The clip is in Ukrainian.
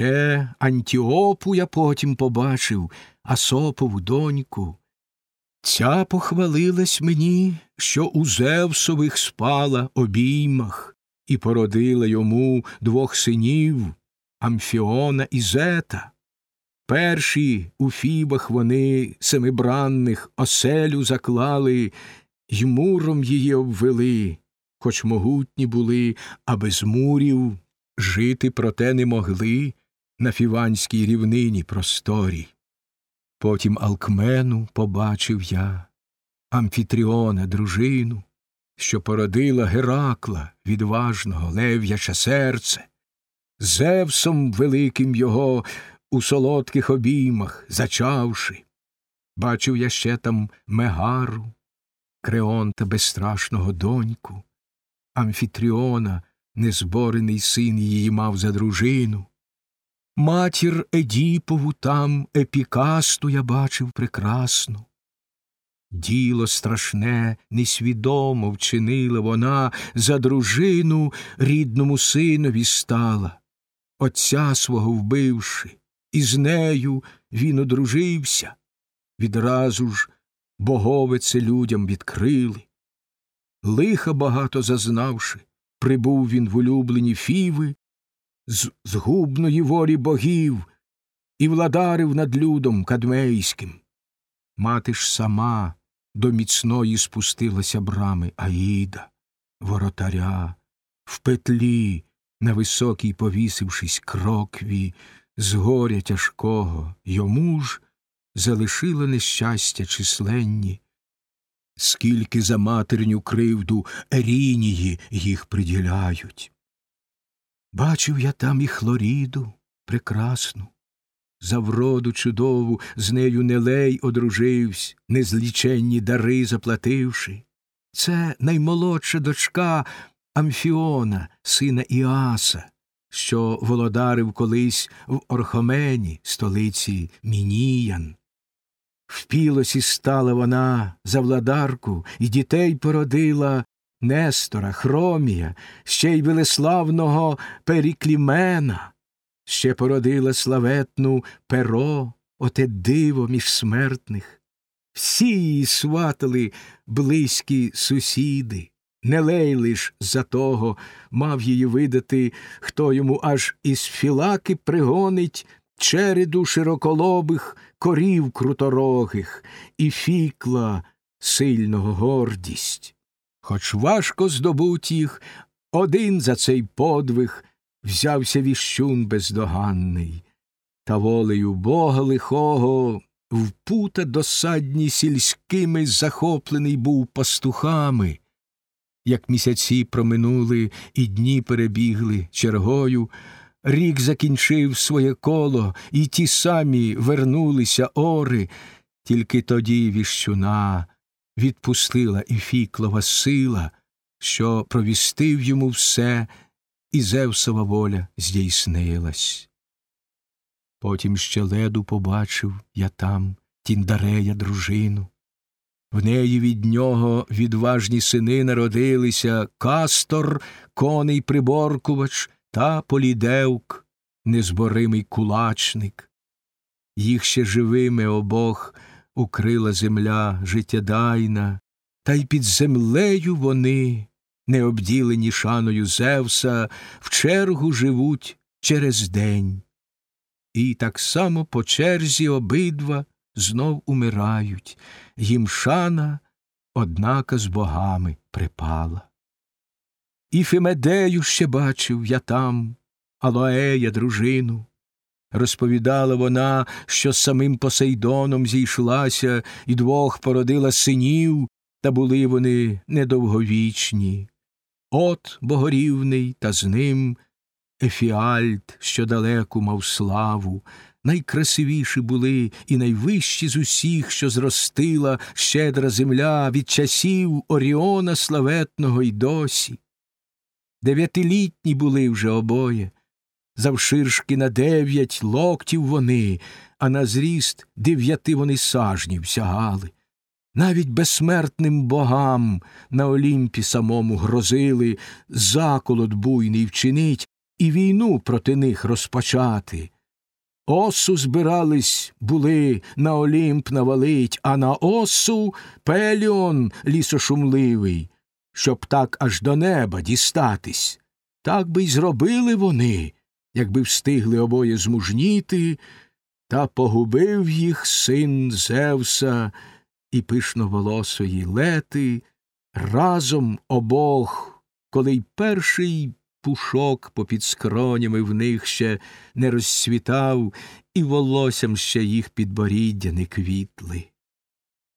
Ще Антіопу я потім побачив, Асопову доньку. Ця похвалилась мені, що у Зевсових спала обіймах, і породила йому двох синів Амфіона і Зета. Перші у фібах вони семибранних оселю заклали, й муром її обвели, хоч могутні були, а без мурів жити проте не могли на фіванській рівнині просторі. Потім Алкмену побачив я, Амфітріона дружину, що породила Геракла, відважного лев'яче серце, Зевсом великим його у солодких обіймах зачавши. Бачив я ще там Мегару, Креонта безстрашного доньку, Амфітріона, незборений син її мав за дружину. Матір Едіпову там епікасту я бачив прекрасну. Діло страшне, несвідомо вчинила вона за дружину рідному синові стала, отця свого вбивши, і з нею він одружився. Відразу ж боговице людям відкрили. Лиха багато зазнавши, прибув він в улюблені фіви, з згубної волі богів і владарив над людом кадмейським. Мати ж сама до міцної спустилася брами Аїда, воротаря, в петлі, на високій повісившись крокві, з горя тяжкого йому ж залишила нещастя численні, скільки за матерню кривду ерінії їх приділяють. Бачив я там і хлоріду прекрасну, за вроду чудову з нею Нелей одруживсь, незліченні дари заплативши. Це наймолодша дочка Амфіона, сина Іаса, що володарив колись в Орхомені, столиці Мініян. В пілосі стала вона за владарку і дітей породила Нестора, Хромія, ще й велеславного Періклімена, ще породила славетну перо, оте диво між смертних. Всі її сватали близькі сусіди. Не лей лиш за того мав її видати, хто йому аж із філаки пригонить череду широколобих корів круторогих і фікла сильного гордість. Хоч важко здобуть їх, один за цей подвиг взявся віщун бездоганний, та волею бога лихого в пута досадні сільськими захоплений був пастухами. Як місяці проминули і дні перебігли чергою, рік закінчив своє коло, і ті самі вернулися ори, тільки тоді віщуна відпустила і фіклова сила, що провістив йому все, і Зевсова воля здійснилась. Потім ще леду побачив я там тіндарея дружину. В неї від нього відважні сини народилися Кастор, коней приборкувач та Полідевк, незборимий кулачник. Їх ще живими обох укрила земля життєдайна, та й під землею вони, не обділені шаною Зевса, в чергу живуть через день. І так само по черзі обидва знов умирають, їм шана, однака з богами припала. І Фемедею ще бачив я там, Алоея дружину. Розповідала вона, що з самим Посейдоном зійшлася і двох породила синів, та були вони недовговічні. От богорівний, та з ним Ефіальт, що далеку мав славу, найкрасивіші були і найвищі з усіх, що зростила щедра земля від часів Оріона славетного й досі. Дев'ятилітні були вже обоє, завширшки на дев'ять локтів вони, а на зріст дев'яти вони сажнів сягали. Навіть безсмертним богам на Олімпі самому грозили заколот буйний вчинить і війну проти них розпочати. Осу збирались були на Олімп навалить, а на осу пеліон лісошумливий, щоб так аж до неба дістатись. Так би й зробили вони, якби встигли обоє змужніти, та погубив їх син Зевса і пишноволосої лети, разом обох, коли й перший пушок попід скронями в них ще не розцвітав, і волоссям ще їх підборіддя не квітли.